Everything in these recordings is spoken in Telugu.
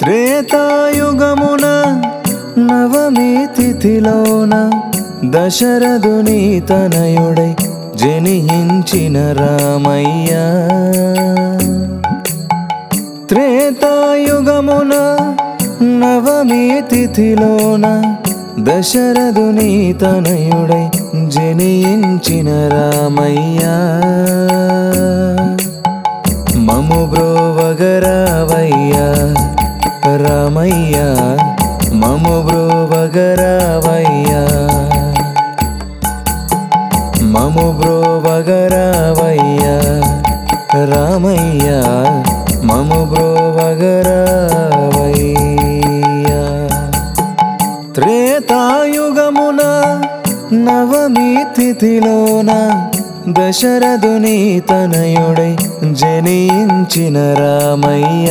త్రేతాయుగమున నవమి తిథిలోన దశరథుని తనయుడై జనించిన రామయ్య. త్రేతాయుగమున నవమి తిథిలోన దశరథుని తనయుడై జనించిన రామయ్య. రామయ్య మము బ్రోవగరావయ్యా. మము బ్రోవగరావయ్యా రామయ్య మము బ్రోవగరావయ్యా. త్రేతాయుగమున నవమి తిథిలోన దశరథుని తనయుడై జనించిన రామయ్య.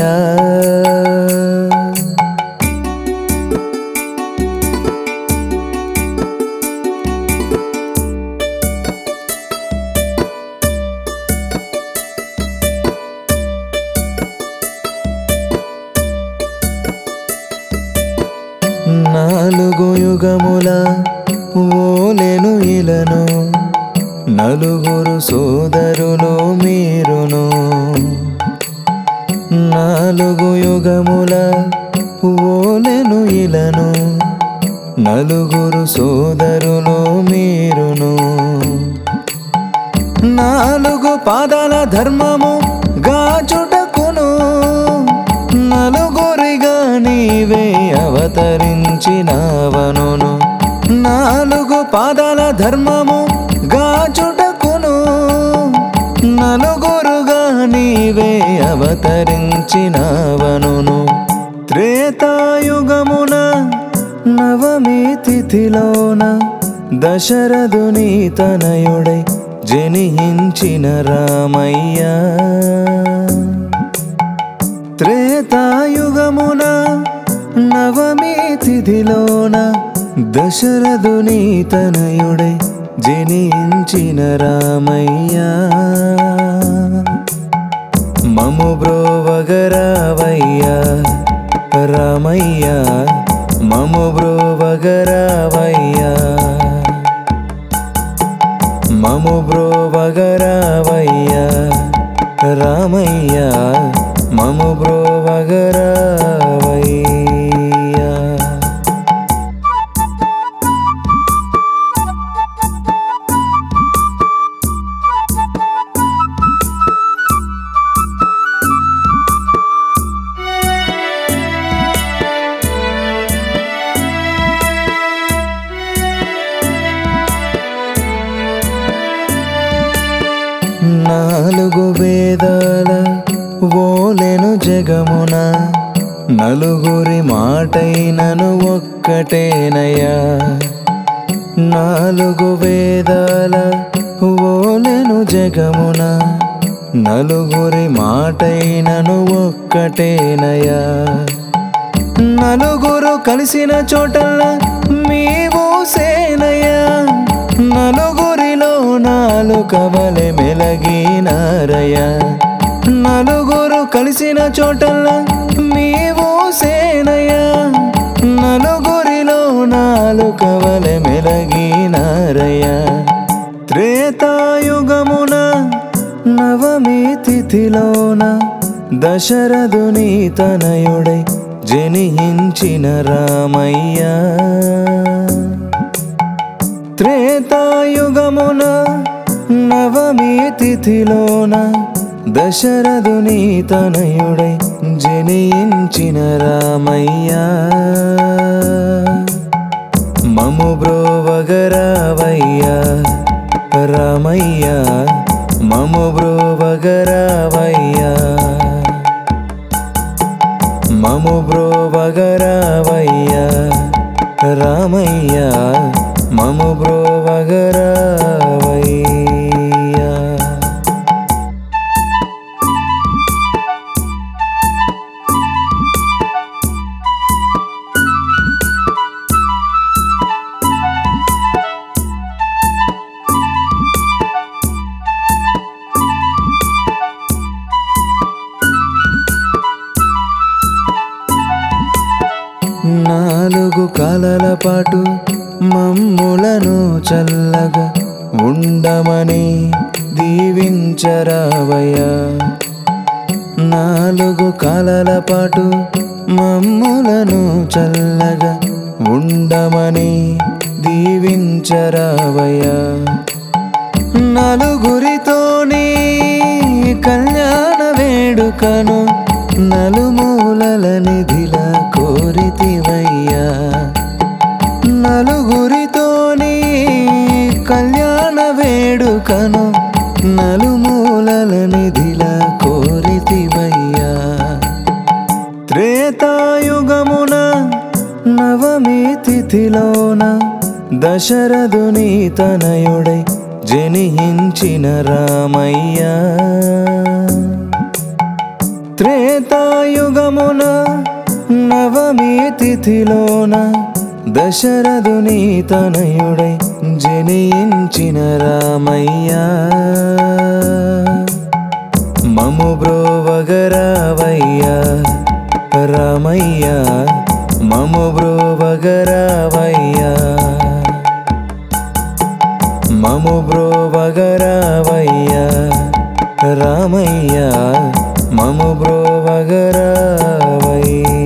నాలుగు యుగముల ఓలెను ఇలను. నలుగురు సోదరులు మీరును. నాలుగు యుగముల ఓలెను ఇలను. నలుగురు సోదరులు మీరును. నాలుగు పాదాల ధర్మము గాచుట అవతరించినవనును. నాలుగు పాదాల ధర్మము గాచుటకును. నలుగురుగా నీవే అవతరించినవనును. త్రేతాయుగమున నవమి తిథిలోన దశరథుని తనయుడై జనించిన రామయ్య. వీధిలోన దశరథుని తనయుడై జనించిన రామయ్య. మము బ్రోవగరావయ్యా. రామయ్య మము బ్రోవగరావయ్యా. మము బ్రోవగరావయ్యా. రామయ్య మము బ్రోవగరావ నలుగు వేదాల ఓలెను జగమున నలుగురి మాటైనను ఒక్కటేనయ్యా. నాలుగు వేదాల ఓలెను జగమున నలుగురి మాటైనను ఒక్కటేనయ్యా. నలుగురు కలిసిన చోటల్లా మీ మెలగినారయ్య నలుగురు కలిసిన చోటల్లా మీవు సేనయ్యా. నలుగురిలో నాలుక వలె మెలగినారయ్య త్రేతాయుగమున నవమి తిథిలోన దశరథుని తనయుడై జనించిన రామయ్య. త్రేతాయుగమున నవమి తిథిలోన దశరథుని తనయుడై జనించిన రామయ్య. మము బ్రోవగరావయ్యా. రామయ్య మము బ్రోవగరావయ్యా. మము బ్రోవగరావయ్యా. రామయ్య మము బ్రోవగరావయ్యా నాలుగు కాలల పాటు మమ్ములను చల్లగా ఉండమని దీవించరావయ్యా. నాలుగు కాలల పాటు మమ్ములను చల్లగా ఉండమని దీవించరావయ్యా. నలుగురితోని కళ్యాణ వేడుకను నలుమూలల మురితివయ్యా నలుగురితోని కళ్యాణ వేడుకను నలుమూలల నిధిలా కోరితివయ్యా. త్రేతాయుగమున నవమి తిథిలోన దశరథుని తనయుడై జనిహించిన రామయ్యా. త్రేతాయుగమున నవమి తిథిలోన దశరథుని తనయుడై జనించిన రామయ్యా. మము బ్రోవగరావయ్యా రామయ్యా. మము బ్రోవగరావయ్యా. మము బ్రోవగరావయ్యా రామయ్యా. మము బ్రోవగరావయ్యా.